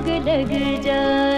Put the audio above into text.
आग लग जा